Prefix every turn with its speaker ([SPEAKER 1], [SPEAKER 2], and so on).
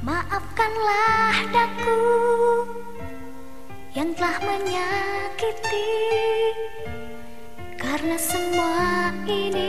[SPEAKER 1] Maafkanlah daku yang telah menyakiti karena semua ini